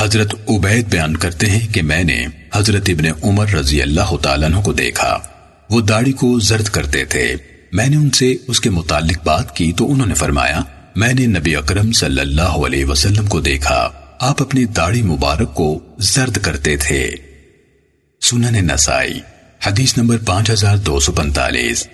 حضرت عبید بیان کرتے ہیں کہ میں نے حضرت ابن عمر رضی اللہ تعالیٰ عنہ کو دیکھا۔ وہ داڑھی کو زرد کرتے تھے۔ میں نے ان سے اس کے متعلق بات کی تو انہوں نے فرمایا، میں نے نبی اکرم صلی اللہ علیہ وسلم کو دیکھا۔ آپ اپنی داڑھی مبارک کو زرد کرتے تھے۔ سنن نسائی، حدیث نمبر پانچ ہزار دو سو پنتالیس